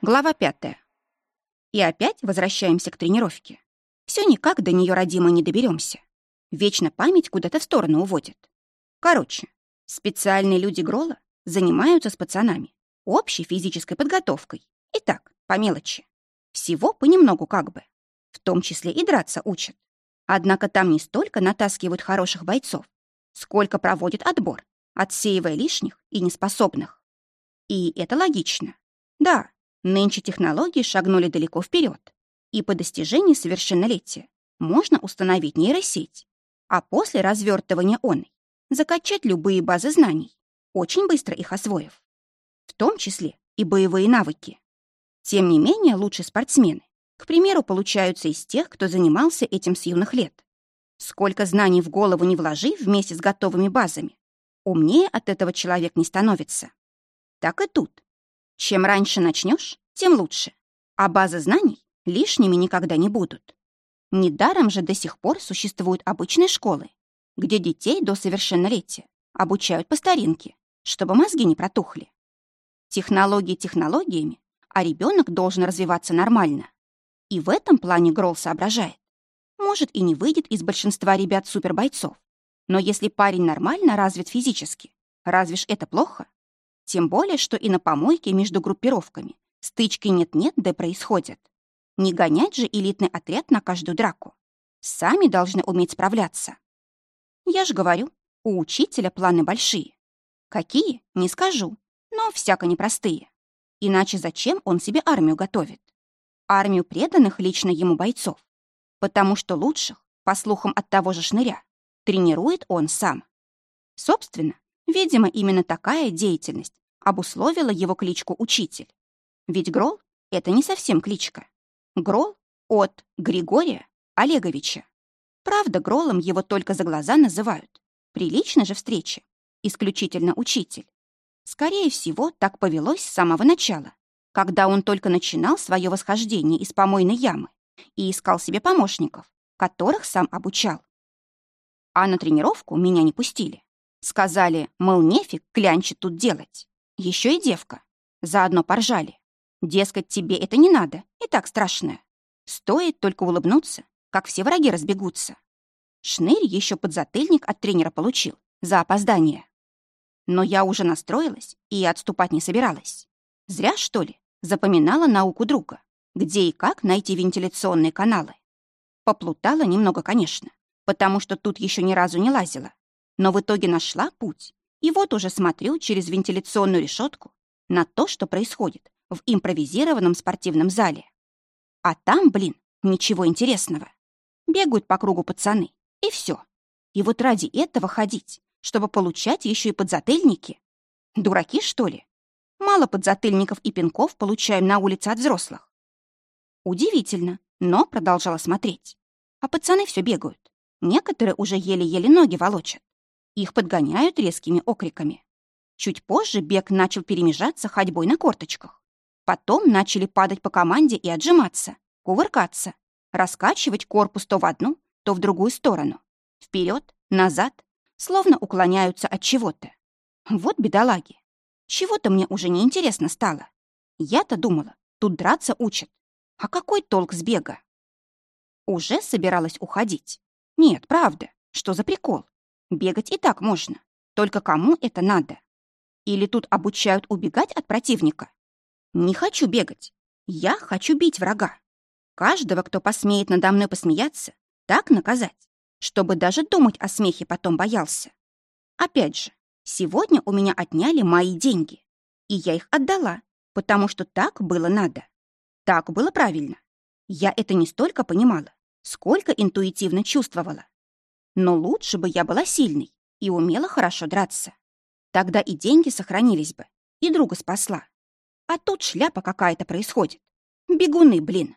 Глава пятая. И опять возвращаемся к тренировке. Все никак до нее родимо не доберемся. Вечно память куда-то в сторону уводит. Короче, специальные люди Грола занимаются с пацанами общей физической подготовкой. И так, по мелочи. Всего понемногу как бы. В том числе и драться учат. Однако там не столько натаскивают хороших бойцов, сколько проводят отбор, отсеивая лишних и неспособных. И это логично. Да, Нынче технологии шагнули далеко вперед, и по достижении совершеннолетия можно установить нейросеть, а после развертывания оной закачать любые базы знаний, очень быстро их освоив. В том числе и боевые навыки. Тем не менее, лучшие спортсмены, к примеру, получаются из тех, кто занимался этим с юных лет. Сколько знаний в голову не вложи вместе с готовыми базами, умнее от этого человек не становится. Так и тут. Чем раньше начнешь, тем лучше. А базы знаний лишними никогда не будут. Недаром же до сих пор существуют обычные школы, где детей до совершеннолетия обучают по старинке, чтобы мозги не протухли. Технологии технологиями, а ребенок должен развиваться нормально. И в этом плане Гролл соображает. Может, и не выйдет из большинства ребят супербойцов. Но если парень нормально развит физически, разве ж это плохо? Тем более, что и на помойке между группировками стычки нет-нет, да происходят. Не гонять же элитный отряд на каждую драку. Сами должны уметь справляться. Я же говорю, у учителя планы большие. Какие, не скажу, но всяко непростые. Иначе зачем он себе армию готовит? Армию преданных лично ему бойцов. Потому что лучших, по слухам от того же шныря, тренирует он сам. Собственно, видимо, именно такая деятельность обусловила его кличку «Учитель». Ведь Грол — это не совсем кличка. Грол от Григория Олеговича. Правда, Гролом его только за глаза называют. Прилично же встрече. Исключительно учитель. Скорее всего, так повелось с самого начала, когда он только начинал свое восхождение из помойной ямы и искал себе помощников, которых сам обучал. А на тренировку меня не пустили. Сказали, мол, нефиг клянчит тут делать. Еще и девка. Заодно поржали. Дескать, тебе это не надо, и так страшное. Стоит только улыбнуться, как все враги разбегутся. Шнырь еще подзатыльник от тренера получил за опоздание. Но я уже настроилась и отступать не собиралась. Зря, что ли, запоминала науку друга, где и как найти вентиляционные каналы. Поплутала немного, конечно, потому что тут еще ни разу не лазила. Но в итоге нашла путь и вот уже смотрю через вентиляционную решетку на то, что происходит в импровизированном спортивном зале. А там, блин, ничего интересного. Бегают по кругу пацаны, и все. И вот ради этого ходить, чтобы получать еще и подзатыльники? Дураки, что ли? Мало подзатыльников и пинков получаем на улице от взрослых. Удивительно, но продолжала смотреть. А пацаны все бегают. Некоторые уже еле-еле ноги волочат. Их подгоняют резкими окриками. Чуть позже бег начал перемежаться ходьбой на корточках. Потом начали падать по команде и отжиматься, кувыркаться, раскачивать корпус то в одну, то в другую сторону. Вперед, назад, словно уклоняются от чего-то. Вот бедолаги. Чего-то мне уже не интересно стало. Я-то думала, тут драться учат. А какой толк с бега? Уже собиралась уходить. Нет, правда, что за прикол? Бегать и так можно. Только кому это надо? Или тут обучают убегать от противника? Не хочу бегать. Я хочу бить врага. Каждого, кто посмеет надо мной посмеяться, так наказать, чтобы даже думать о смехе потом боялся. Опять же, сегодня у меня отняли мои деньги, и я их отдала, потому что так было надо. Так было правильно. Я это не столько понимала, сколько интуитивно чувствовала. Но лучше бы я была сильной и умела хорошо драться. Тогда и деньги сохранились бы, и друга спасла. А тут шляпа какая-то происходит. Бегуны, блин.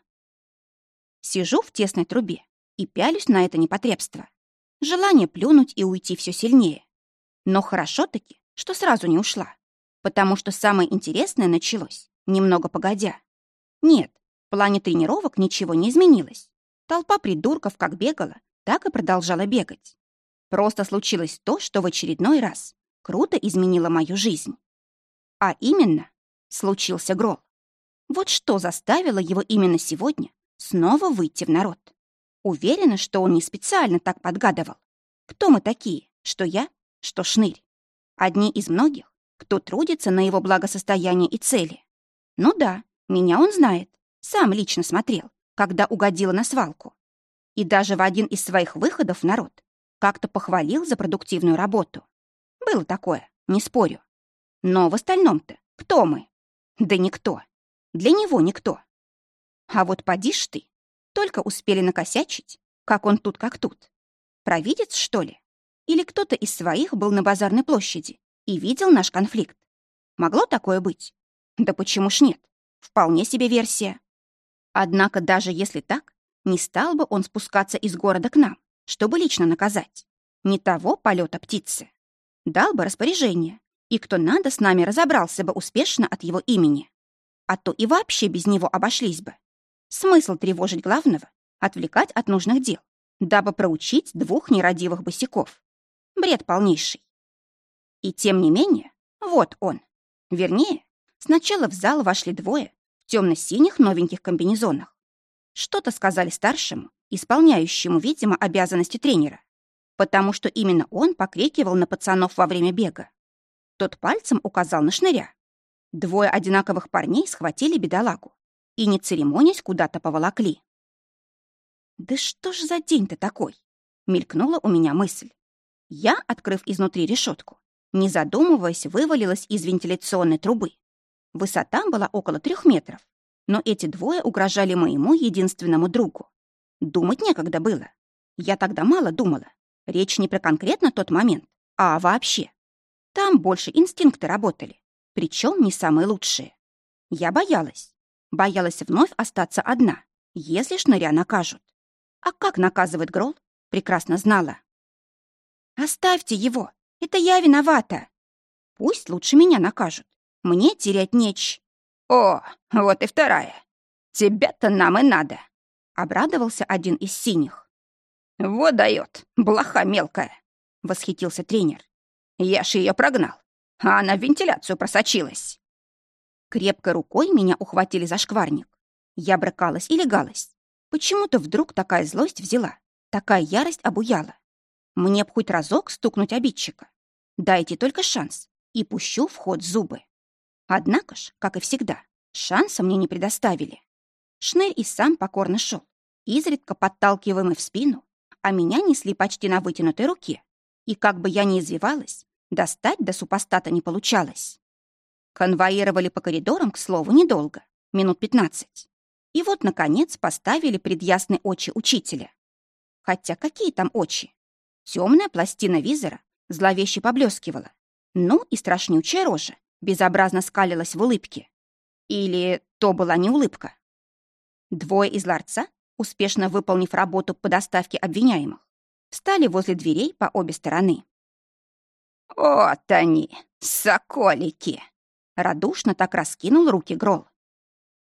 Сижу в тесной трубе и пялюсь на это непотребство. Желание плюнуть и уйти все сильнее. Но хорошо-таки, что сразу не ушла, потому что самое интересное началось немного погодя. Нет, в плане тренировок ничего не изменилось. Толпа придурков как бегала, так и продолжала бегать. Просто случилось то, что в очередной раз круто изменило мою жизнь. А именно, случился грол. Вот что заставило его именно сегодня снова выйти в народ. Уверена, что он не специально так подгадывал. Кто мы такие? Что я? Что Шнырь? Одни из многих, кто трудится на его благосостояние и цели. Ну да, меня он знает. Сам лично смотрел, когда угодила на свалку. И даже в один из своих выходов народ как-то похвалил за продуктивную работу. Было такое, не спорю. Но в остальном-то кто мы? Да никто. Для него никто. А вот поди ж ты, только успели накосячить, как он тут, как тут. Провидец, что ли? Или кто-то из своих был на базарной площади и видел наш конфликт? Могло такое быть? Да почему ж нет? Вполне себе версия. Однако даже если так, не стал бы он спускаться из города к нам, чтобы лично наказать. Не того полета птицы. Дал бы распоряжение, и кто надо с нами разобрался бы успешно от его имени. А то и вообще без него обошлись бы. Смысл тревожить главного, отвлекать от нужных дел, дабы проучить двух нерадивых босиков. Бред полнейший. И тем не менее, вот он. Вернее, сначала в зал вошли двое в темно-синих новеньких комбинезонах. Что-то сказали старшему, исполняющему, видимо, обязанности тренера, потому что именно он покрикивал на пацанов во время бега. Тот пальцем указал на шныря. Двое одинаковых парней схватили бедолагу и, не церемонясь, куда-то поволокли. «Да что ж за день-то такой?» — мелькнула у меня мысль. Я, открыв изнутри решетку, не задумываясь, вывалилась из вентиляционной трубы. Высота была около трех метров, но эти двое угрожали моему единственному другу. Думать некогда было. Я тогда мало думала. Речь не про конкретно тот момент, а вообще. Там больше инстинкты работали, причем не самые лучшие. Я боялась. Боялась вновь остаться одна, если шныря накажут. А как наказывает Грол, прекрасно знала. «Оставьте его! Это я виновата!» «Пусть лучше меня накажут. Мне терять неч...» «О, вот и вторая! Тебя-то нам и надо!» — обрадовался один из синих. «Вот дает, блоха мелкая!» — восхитился тренер. «Я ж ее прогнал, а она в вентиляцию просочилась!» Крепкой рукой меня ухватили за шкварник. Я брыкалась и легалась. Почему-то вдруг такая злость взяла, такая ярость обуяла. Мне б хоть разок стукнуть обидчика. Дайте только шанс, и пущу в ход зубы. Однако ж, как и всегда, шанса мне не предоставили. Шнель и сам покорно шел, изредка подталкиваемый в спину, а меня несли почти на вытянутой руке. И как бы я ни извивалась, достать до супостата не получалось. Конвоировали по коридорам, к слову, недолго, минут пятнадцать. И вот, наконец, поставили пред ясные очи учителя. Хотя какие там очи? Темная пластина визора зловеще поблескивала. Ну и страшнючая рожа безобразно скалилась в улыбке. Или то была не улыбка. Двое из ларца, успешно выполнив работу по доставке обвиняемых, встали возле дверей по обе стороны. «Вот они, соколики!» Радушно так раскинул руки Грол.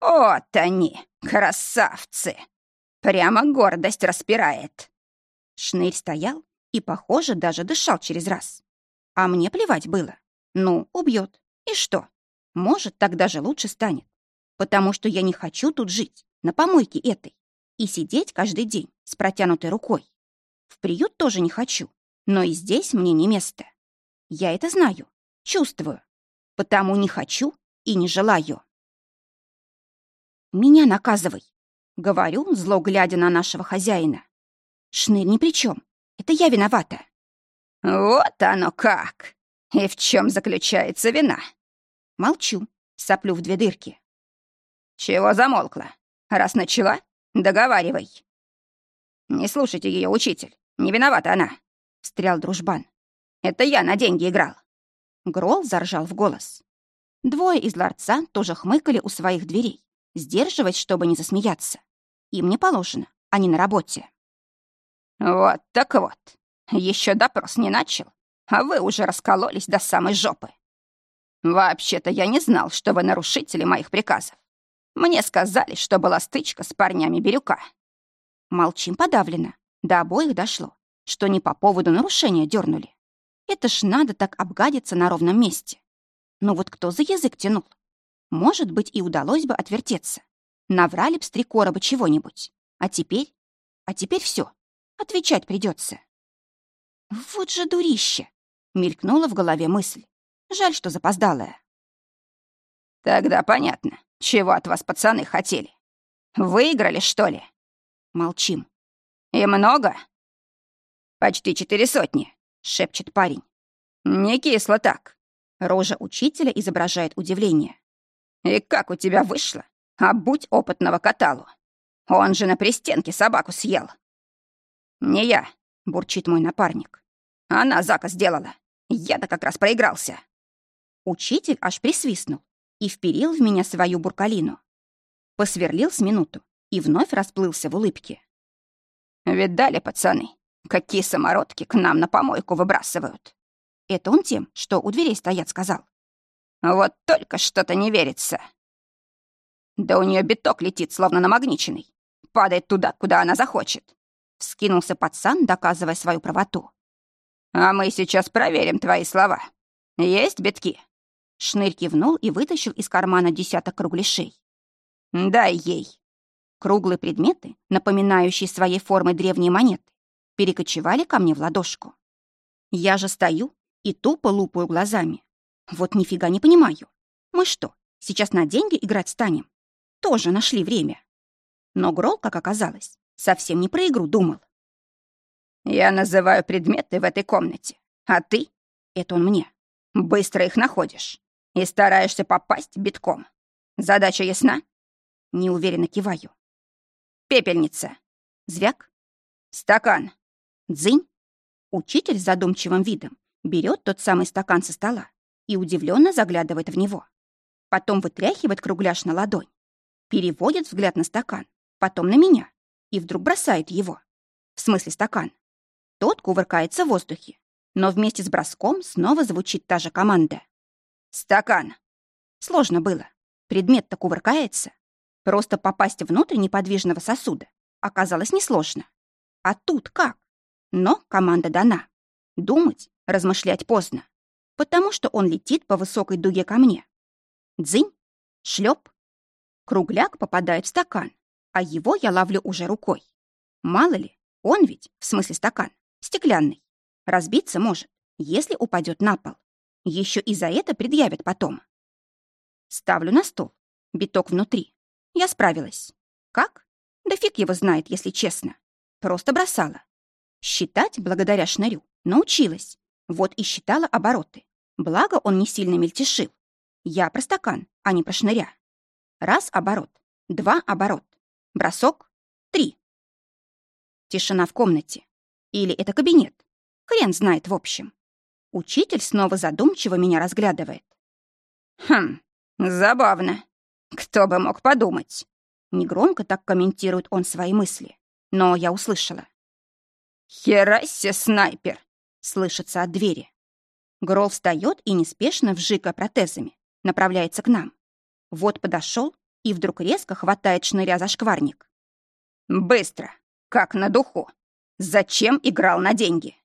«Вот они, красавцы! Прямо гордость распирает!» Шнырь стоял и, похоже, даже дышал через раз. А мне плевать было. Ну, убьет. И что? Может, тогда же лучше станет. Потому что я не хочу тут жить, на помойке этой, и сидеть каждый день с протянутой рукой. В приют тоже не хочу, но и здесь мне не место. Я это знаю, чувствую. Потому не хочу и не желаю. «Меня наказывай», — говорю, зло глядя на нашего хозяина. «Шнырь ни при чем. Это я виновата». «Вот оно как! И в чем заключается вина?» Молчу, соплю в две дырки. «Чего замолкла? Раз начала, договаривай». «Не слушайте ее, учитель. Не виновата она», — встрял дружбан. «Это я на деньги играл». Грол заржал в голос. Двое из ларца тоже хмыкали у своих дверей, сдерживать, чтобы не засмеяться. Им не положено, они на работе. «Вот так вот. Еще допрос не начал, а вы уже раскололись до самой жопы. Вообще-то я не знал, что вы нарушители моих приказов. Мне сказали, что была стычка с парнями Бирюка». Молчим подавленно. До обоих дошло, что не по поводу нарушения дернули. Это ж надо так обгадиться на ровном месте. Ну вот кто за язык тянул? Может быть, и удалось бы отвертеться. Наврали б с три короба чего-нибудь. А теперь? А теперь все. Отвечать придется. Вот же дурище! Мелькнула в голове мысль. Жаль, что запоздалая. Тогда понятно, чего от вас пацаны хотели. Выиграли, что ли? Молчим. И много? Почти четыре сотни, шепчет парень. Не кисло так. Рожа учителя изображает удивление. И как у тебя вышло? А будь опытного каталу. Он же на пристенке собаку съел. Не я, бурчит мой напарник. Она Зака сделала. Я-то как раз проигрался. Учитель аж присвистнул и вперил в меня свою буркалину. Посверлил с минуту и вновь расплылся в улыбке. «Видали, пацаны, какие самородки к нам на помойку выбрасывают?» Это он тем, что у дверей стоят, сказал. «Вот только что-то не верится». «Да у нее биток летит, словно намагниченный. Падает туда, куда она захочет». Вскинулся пацан, доказывая свою правоту. «А мы сейчас проверим твои слова. Есть битки?» Шнырь кивнул и вытащил из кармана десяток кругляшей. «Дай ей». Круглые предметы, напоминающие своей формой древние монеты, перекочевали ко мне в ладошку. Я же стою и тупо лупаю глазами. Вот нифига не понимаю. Мы что, сейчас на деньги играть станем? Тоже нашли время. Но Грол, как оказалось, совсем не про игру думал. «Я называю предметы в этой комнате, а ты...» — это он мне. «Быстро их находишь и стараешься попасть битком. Задача ясна?» Неуверенно киваю. «Пепельница». Звяк. «Стакан». Дзынь. Учитель с задумчивым видом берет тот самый стакан со стола и удивленно заглядывает в него. Потом вытряхивает кругляш на ладонь, переводит взгляд на стакан, потом на меня и вдруг бросает его. В смысле стакан. Тот кувыркается в воздухе, но вместе с броском снова звучит та же команда. «Стакан!» Сложно было. Предмет-то кувыркается. Просто попасть внутрь неподвижного сосуда оказалось несложно. А тут как? Но команда дана. Думать, размышлять поздно. Потому что он летит по высокой дуге ко мне. Дзынь, шлеп. Кругляк попадает в стакан, а его я ловлю уже рукой. Мало ли, он ведь, в смысле стакан, стеклянный. Разбиться может, если упадет на пол. Еще и за это предъявят потом. Ставлю на стол. Биток внутри. Я справилась. Как? Да фиг его знает, если честно. Просто бросала. Считать, благодаря шнырю, научилась. Вот и считала обороты. Благо он не сильно мельтешил. Я про стакан, а не про шныря. Раз оборот, два оборот. Бросок, три. Тишина в комнате. Или это кабинет. Хрен знает в общем. Учитель снова задумчиво меня разглядывает. «Хм, забавно. Кто бы мог подумать?» Негромко так комментирует он свои мысли. Но я услышала. «Херассе, снайпер!» — слышится от двери. Грол встает и неспешно, вжика протезами, направляется к нам. Вот подошел и вдруг резко хватает шныря за шкварник. «Быстро! Как на духу! Зачем играл на деньги?»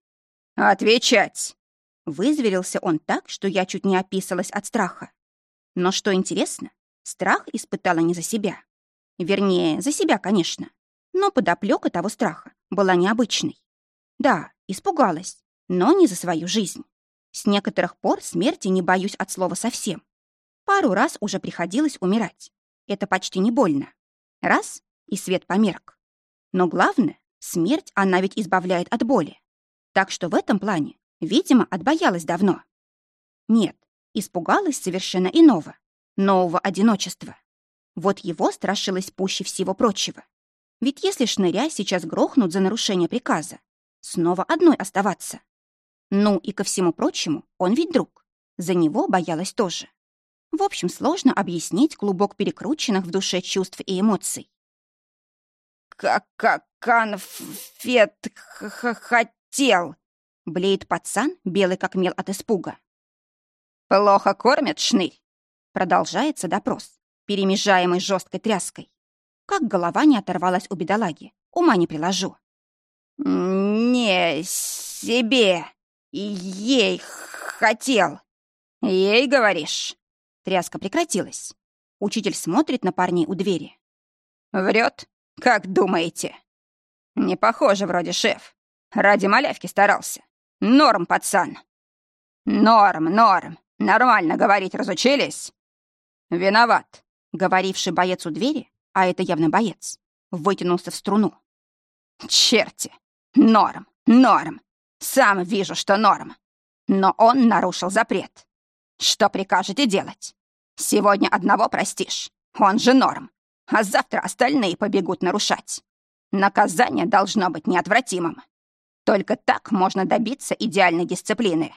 «Отвечать!» Вызверился он так, что я чуть не описалась от страха. Но что интересно, страх испытала не за себя. Вернее, за себя, конечно. Но подоплека того страха была необычной. Да, испугалась, но не за свою жизнь. С некоторых пор смерти не боюсь от слова совсем. Пару раз уже приходилось умирать. Это почти не больно. Раз — и свет померк. Но главное, смерть она ведь избавляет от боли. Так что в этом плане Видимо, отбоялась давно. Нет, испугалась совершенно иного, нового одиночества. Вот его страшилась пуще всего прочего. Ведь если шныря сейчас грохнут за нарушение приказа, снова одной оставаться. Ну и ко всему прочему, он ведь друг. За него боялась тоже. В общем, сложно объяснить клубок перекрученных в душе чувств и эмоций. «Как конфет хотел!» Блеет пацан, белый как мел от испуга. «Плохо кормят, шнырь?» Продолжается допрос, перемежаемый жесткой тряской. Как голова не оторвалась у бедолаги, ума не приложу. «Не себе, ей хотел. Ей, говоришь?» Тряска прекратилась. Учитель смотрит на парней у двери. Врет? Как думаете? Не похоже вроде шеф. Ради малявки старался. Норм, пацан. Норм, норм. Нормально говорить разучились? Виноват. Говоривший боец у двери, а это явно боец, вытянулся в струну. Черти! Норм, норм. Сам вижу, что норм. Но он нарушил запрет. Что прикажете делать? Сегодня одного простишь, он же норм, а завтра остальные побегут нарушать. Наказание должно быть неотвратимым. Только так можно добиться идеальной дисциплины.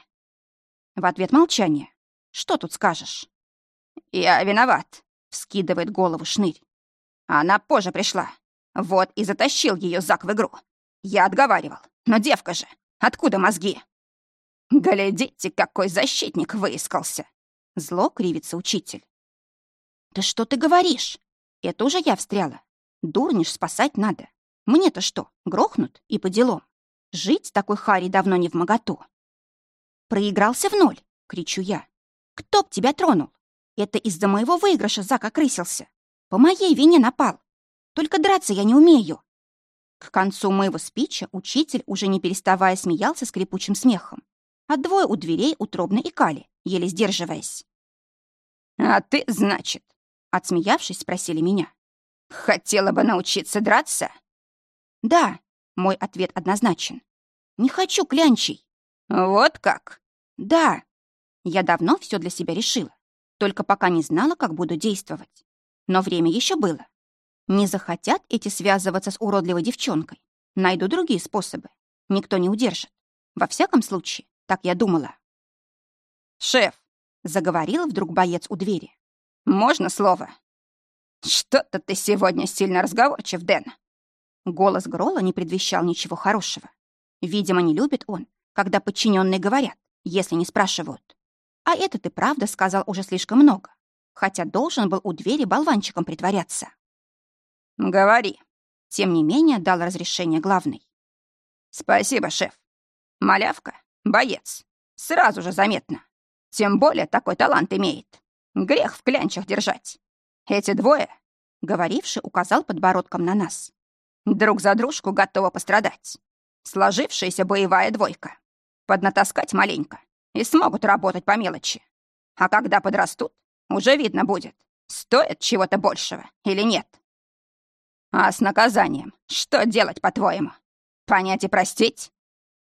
В ответ молчание. Что тут скажешь? Я виноват, вскидывает голову шнырь. Она позже пришла. Вот и затащил ее Зак в игру. Я отговаривал. Но девка же, откуда мозги? Глядите, какой защитник выискался. Зло кривится учитель. «Да что ты говоришь? Это уже я встряла. Дурнешь спасать надо. Мне-то что, грохнут и по делам? Жить такой Харей давно не в моготу. «Проигрался в ноль!» — кричу я. «Кто б тебя тронул? Это из-за моего выигрыша Зак окрысился. По моей вине напал. Только драться я не умею». К концу моего спича учитель, уже не переставая, смеялся скрипучим смехом, а двое у дверей утробно икали, еле сдерживаясь. «А ты, значит?» — отсмеявшись, спросили меня. «Хотела бы научиться драться?» «Да», — мой ответ однозначен. «Не хочу клянчей». «Вот как?» «Да». Я давно все для себя решила, только пока не знала, как буду действовать. Но время еще было. Не захотят эти связываться с уродливой девчонкой. Найду другие способы. Никто не удержит. Во всяком случае, так я думала. «Шеф!» — заговорил вдруг боец у двери. «Можно слово?» «Что-то ты сегодня сильно разговорчив, Дэн». Голос Грола не предвещал ничего хорошего. Видимо, не любит он, когда подчиненные говорят, если не спрашивают. А это ты правда сказал уже слишком много, хотя должен был у двери болванчиком притворяться. «Говори». Тем не менее, дал разрешение главный. «Спасибо, шеф. Малявка — боец. Сразу же заметно. Тем более такой талант имеет. Грех в клянчах держать. Эти двое, — говоривший указал подбородком на нас, — друг за дружку готовы пострадать. Сложившаяся боевая двойка. Поднатаскать маленько и смогут работать по мелочи. А когда подрастут, уже видно будет, стоит чего-то большего или нет. А с наказанием что делать, по-твоему? Понять и простить?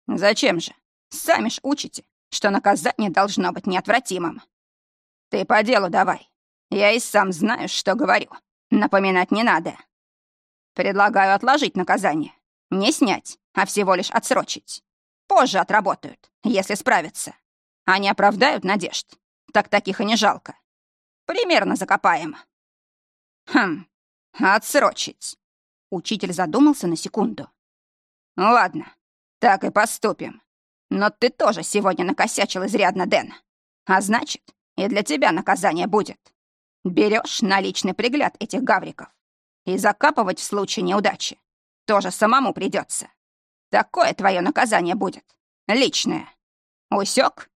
Зачем же? Сами ж учите, что наказание должно быть неотвратимым. Ты по делу давай. Я и сам знаю, что говорю. Напоминать не надо. Предлагаю отложить наказание. Не снять, а всего лишь отсрочить. Позже отработают, если справятся. Они оправдают надежд. Так таких и не жалко. Примерно закопаем. Хм, «Отсрочить!» Учитель задумался на секунду. «Ладно, так и поступим. Но ты тоже сегодня накосячил изрядно, Дэн. А значит, и для тебя наказание будет. Берешь на личный пригляд этих гавриков. И закапывать в случае неудачи тоже самому придется. Такое твое наказание будет. Личное. Усек?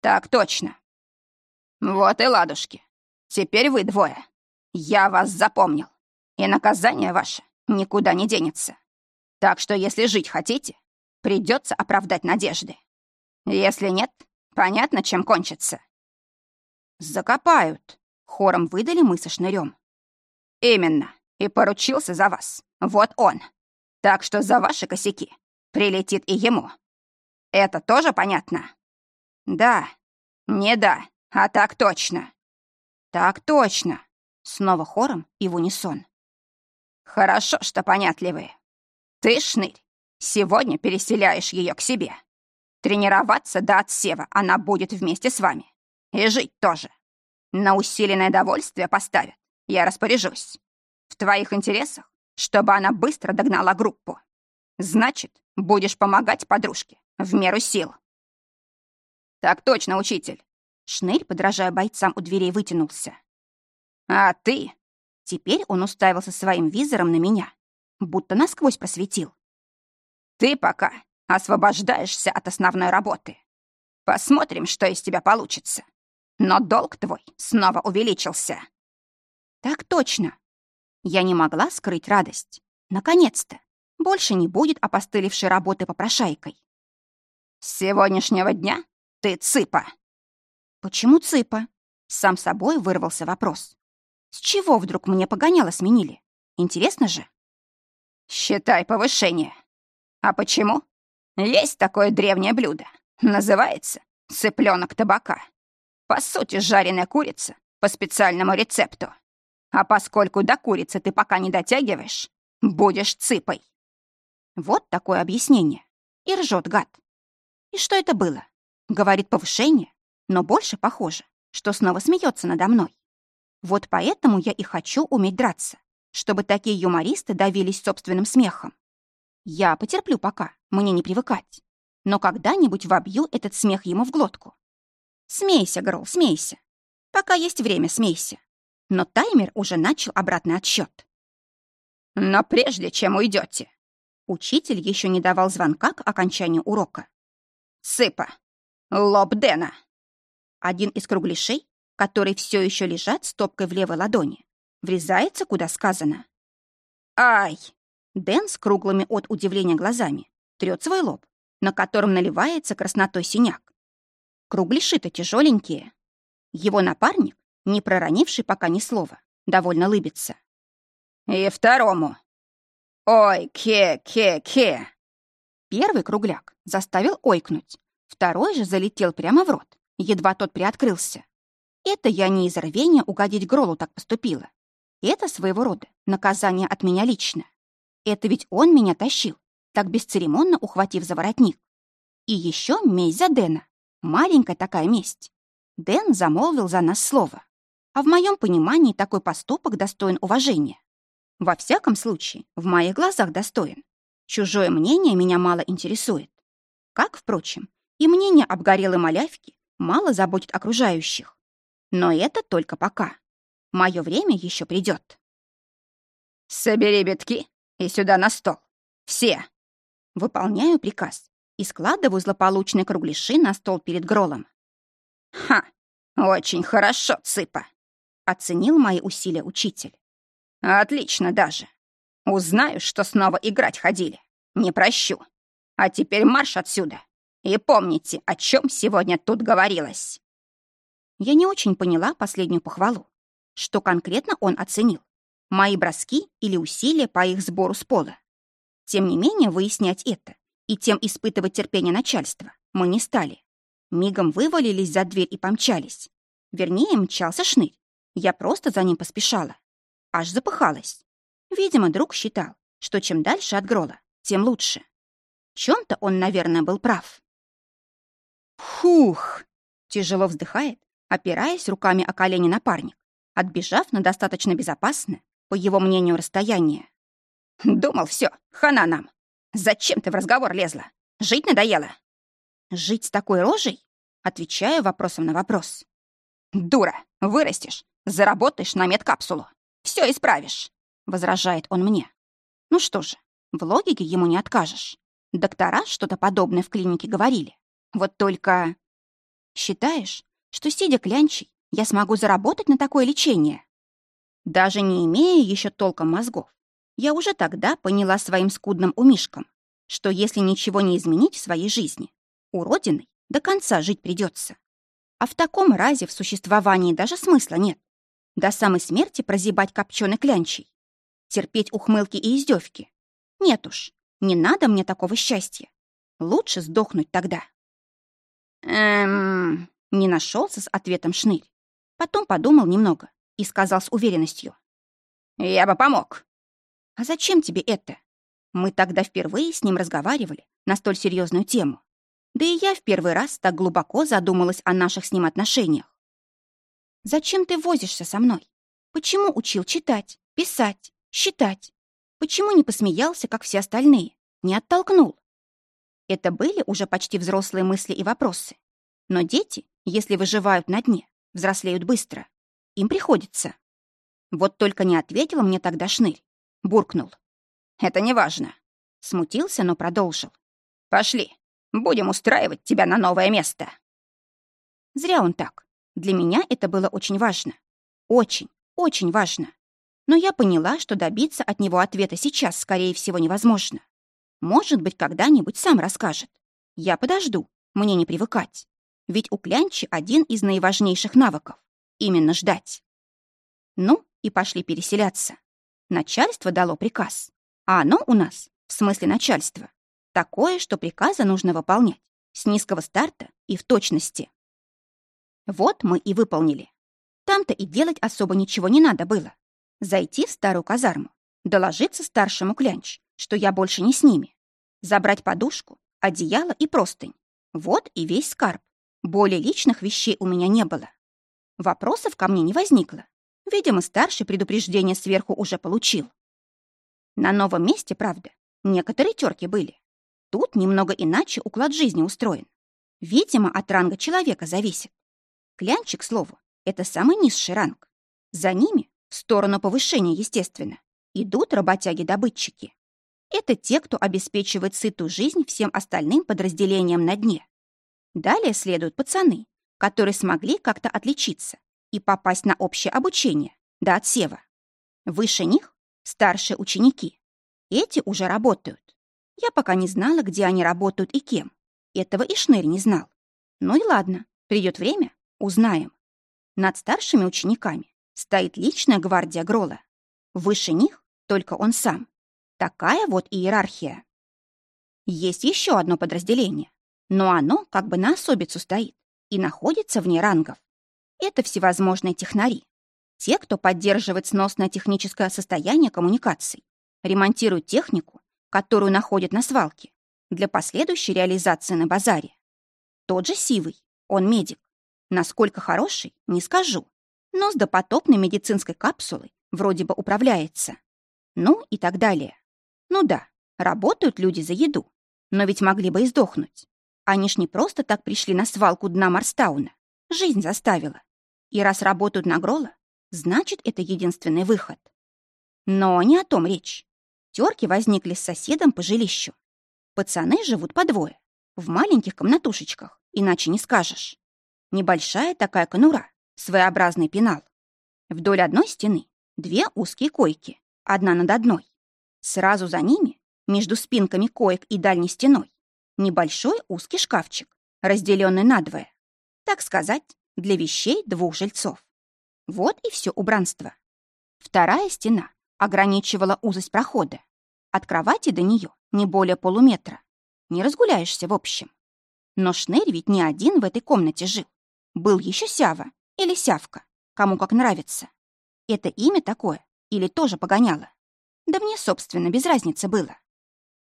Так точно. Вот и ладушки. Теперь вы двое. Я вас запомнил и наказание ваше никуда не денется. Так что если жить хотите, придется оправдать надежды. Если нет, понятно, чем кончится. Закопают. Хором выдали мы со шнырем. Именно. И поручился за вас. Вот он. Так что за ваши косяки прилетит и ему. Это тоже понятно? Да. Не да, а так точно. Так точно. Снова хором и в унисон. Хорошо, что понятливые. Ты, Шнырь, сегодня переселяешь ее к себе. Тренироваться до отсева она будет вместе с вами. И жить тоже. На усиленное довольствие поставят. Я распоряжусь. В твоих интересах, чтобы она быстро догнала группу. Значит, будешь помогать подружке в меру сил. Так точно, учитель. Шнырь, подражая бойцам у дверей, вытянулся. А ты Теперь он уставился своим визором на меня, будто насквозь просветил. «Ты пока освобождаешься от основной работы. Посмотрим, что из тебя получится. Но долг твой снова увеличился». Так точно. Я не могла скрыть радость. Наконец-то. Больше не будет опостылевшей работы попрошайкой. С сегодняшнего дня ты цыпа. Почему цыпа? Сам собой вырвался вопрос. С чего вдруг мне погоняло сменили? Интересно же. Считай повышение. А почему? Есть такое древнее блюдо. Называется цыпленок табака. По сути, жареная курица по специальному рецепту. А поскольку до курицы ты пока не дотягиваешь, будешь цыпой. Вот такое объяснение. И ржет гад. И что это было? Говорит повышение, но больше похоже, что снова смеется надо мной. Вот поэтому я и хочу уметь драться, чтобы такие юмористы давились собственным смехом. Я потерплю пока, мне не привыкать. Но когда-нибудь вобью этот смех ему в глотку. Смейся, Грол, смейся. Пока есть время, смейся. Но таймер уже начал обратный отсчет. Но прежде чем уйдете, учитель еще не давал звонка к окончанию урока. Сыпа, лоб Дэна. Один из кругляшей, которые все еще лежат стопкой в левой ладони, врезается, куда сказано. Ай! Дэн с круглыми от удивления глазами трет свой лоб, на котором наливается краснотой синяк. Кругляши-то тяжеленькие. Его напарник, не проронивший пока ни слова, довольно лыбится. И второму. Ой, ке-ке-ке. Первый кругляк заставил ойкнуть, второй же залетел прямо в рот, едва тот приоткрылся. Это я не из рвения угодить Гролу так поступила. Это своего рода наказание от меня лично. Это ведь он меня тащил, так бесцеремонно ухватив за воротник. И еще месть за Дэна. Маленькая такая месть. Дэн замолвил за нас слово. А в моем понимании такой поступок достоин уважения. Во всяком случае, в моих глазах достоин. Чужое мнение меня мало интересует. Как, впрочем, и мнение обгорелой малявки мало заботит окружающих. Но это только пока. Мое время еще придет. «Собери битки и сюда на стол. Все!» Выполняю приказ и складываю злополучные кругляши на стол перед Гролом. «Ха! Очень хорошо, Цыпа!» — оценил мои усилия учитель. «Отлично даже. Узнаю, что снова играть ходили. Не прощу. А теперь марш отсюда. И помните, о чем сегодня тут говорилось». Я не очень поняла последнюю похвалу. Что конкретно он оценил? Мои броски или усилия по их сбору с пола? Тем не менее, выяснять это и тем испытывать терпение начальства мы не стали. Мигом вывалились за дверь и помчались. Вернее, мчался шнырь. Я просто за ним поспешала. Аж запыхалась. Видимо, друг считал, что чем дальше от Грола, тем лучше. В чем-то он, наверное, был прав. Фух! Тяжело вздыхает, опираясь руками о колени напарник, отбежав на достаточно безопасное, по его мнению, расстояние. Думал, все, хана нам. Зачем ты в разговор лезла? Жить надоело. Жить с такой рожей? Отвечаю вопросом на вопрос. Дура, вырастешь, заработаешь на медкапсулу. Все исправишь, возражает он мне. Ну что же, в логике ему не откажешь. Доктора что-то подобное в клинике говорили. Вот только... Считаешь, что, сидя клянчей, я смогу заработать на такое лечение? Даже не имея еще толком мозгов, я уже тогда поняла своим скудным умишкам, что если ничего не изменить в своей жизни, уродиной до конца жить придется. А в таком разе в существовании даже смысла нет. До самой смерти прозябать копченый клянчей. Терпеть ухмылки и издевки. Нет уж, не надо мне такого счастья. Лучше сдохнуть тогда. Эм... Не нашелся с ответом шнырь. Потом подумал немного и сказал с уверенностью. «Я бы помог. «А зачем тебе это?» Мы тогда впервые с ним разговаривали на столь серьезную тему. Да и я в первый раз так глубоко задумалась о наших с ним отношениях. «Зачем ты возишься со мной? Почему учил читать, писать, считать? Почему не посмеялся, как все остальные? Не оттолкнул?» Это были уже почти взрослые мысли и вопросы. Но дети, если выживают на дне, взрослеют быстро. Им приходится. Вот только не ответила мне тогда Шнырь. Буркнул. «Это не важно». Смутился, но продолжил. «Пошли, будем устраивать тебя на новое место». Зря он так. Для меня это было очень важно. Очень, Очень важно. Но я поняла, что добиться от него ответа сейчас, скорее всего, невозможно. Может быть, когда-нибудь сам расскажет. Я подожду, мне не привыкать. Ведь у клянчи один из наиважнейших навыков — именно ждать. Ну, и пошли переселяться. Начальство дало приказ. А оно у нас, в смысле начальства, такое, что приказы нужно выполнять с низкого старта и в точности. Вот мы и выполнили. Там-то и делать особо ничего не надо было. Зайти в старую казарму, доложиться старшему клянч, что я больше не с ними, забрать подушку, одеяло и простынь. Вот и весь скарб. Более личных вещей у меня не было. Вопросов ко мне не возникло. Видимо, старший предупреждение сверху уже получил. На новом месте, правда, некоторые терки были. Тут немного иначе уклад жизни устроен. Видимо, от ранга человека зависит. Клянчик, к слову, это самый низший ранг. За ними, в сторону повышения, естественно, идут работяги-добытчики. Это те, кто обеспечивает сытую жизнь всем остальным подразделениям на дне. Далее следуют пацаны, которые смогли как-то отличиться и попасть на общее обучение до отсева. Выше них — старшие ученики. Эти уже работают. Я пока не знала, где они работают и кем. Этого и Шнырь не знал. Ну и ладно, придет время, узнаем. Над старшими учениками стоит личная гвардия Грола. Выше них только он сам. Такая вот иерархия. Есть еще одно подразделение, но оно как бы на особицу стоит и находится вне рангов. Это всевозможные технари. Те, кто поддерживает сносное техническое состояние коммуникаций, ремонтируют технику, которую находят на свалке, для последующей реализации на базаре. Тот же Сивый, он медик. Насколько хороший, не скажу, но с допотопной медицинской капсулой вроде бы управляется. Ну и так далее. Ну да, работают люди за еду, но ведь могли бы и сдохнуть. Они ж не просто так пришли на свалку дна Марстауна. Жизнь заставила. И раз работают на Грола, значит, это единственный выход. Но не о том речь. Терки возникли с соседом по жилищу. Пацаны живут по двое, в маленьких комнатушечках, иначе не скажешь. Небольшая такая конура, своеобразный пенал. Вдоль одной стены две узкие койки, одна над одной. Сразу за ними, между спинками коек и дальней стеной, небольшой узкий шкафчик, разделенный надвое. Так сказать, для вещей двух жильцов. Вот и все убранство. Вторая стена ограничивала узость прохода. От кровати до нее не более полуметра. Не разгуляешься в общем. Но Шнырь ведь не один в этой комнате жил. Был еще Сява или Сявка, кому как нравится. Это имя такое или тоже погоняло? Да мне, собственно, без разницы было.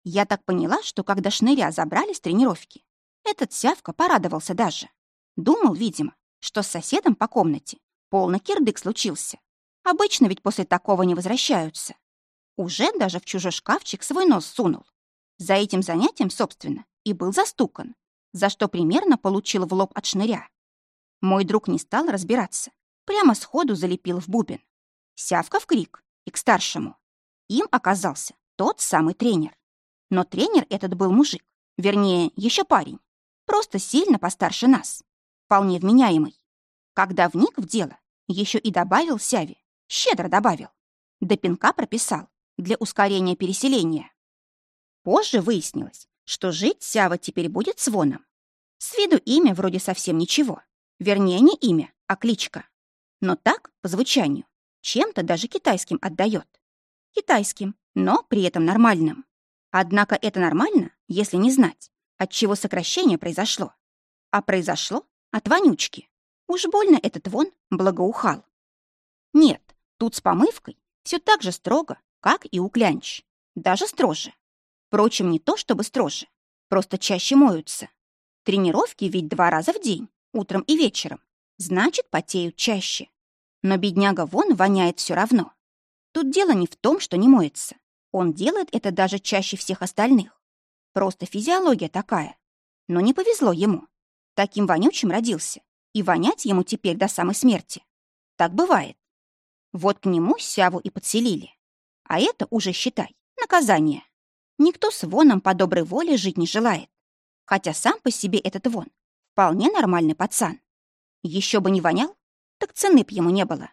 Я так поняла, что когда Шныря забрали с тренировки, этот Сявка порадовался даже. Думал, видимо, что с соседом по комнате полный кирдык случился. Обычно ведь после такого не возвращаются. Уже даже в чужой шкафчик свой нос сунул. За этим занятием, собственно, и был застукан, за что примерно получил в лоб от шныря. Мой друг не стал разбираться, прямо сходу залепил в бубен. Сявка в крик и к старшему. Им оказался тот самый тренер. Но тренер этот был мужик, вернее, еще парень, просто сильно постарше нас вполне вменяемый. Когда вник в дело, еще и добавил Сяви, щедро добавил. До пинка прописал для ускорения переселения. Позже выяснилось, что жить Сява теперь будет с Воном. С виду имя вроде совсем ничего. Вернее, не имя, а кличка. Но так, по звучанию, чем-то даже китайским отдает. Китайским, но при этом нормальным. Однако это нормально, если не знать, от чего сокращение произошло. А произошло от вонючки. Уж больно этот вон благоухал. Нет, тут с помывкой все так же строго, как и у клянч. Даже строже. Впрочем, не то чтобы строже, просто чаще моются. Тренировки ведь два раза в день, утром и вечером. Значит, потеют чаще. Но бедняга вон воняет все равно. Тут дело не в том, что не моется. Он делает это даже чаще всех остальных. Просто физиология такая. Но не повезло ему. Таким вонючим родился, и вонять ему теперь до самой смерти. Так бывает. Вот к нему сяву и подселили. А это уже, считай, наказание. Никто с воном по доброй воле жить не желает. Хотя сам по себе этот вон вполне нормальный пацан. Еще бы не вонял, так цены б ему не было.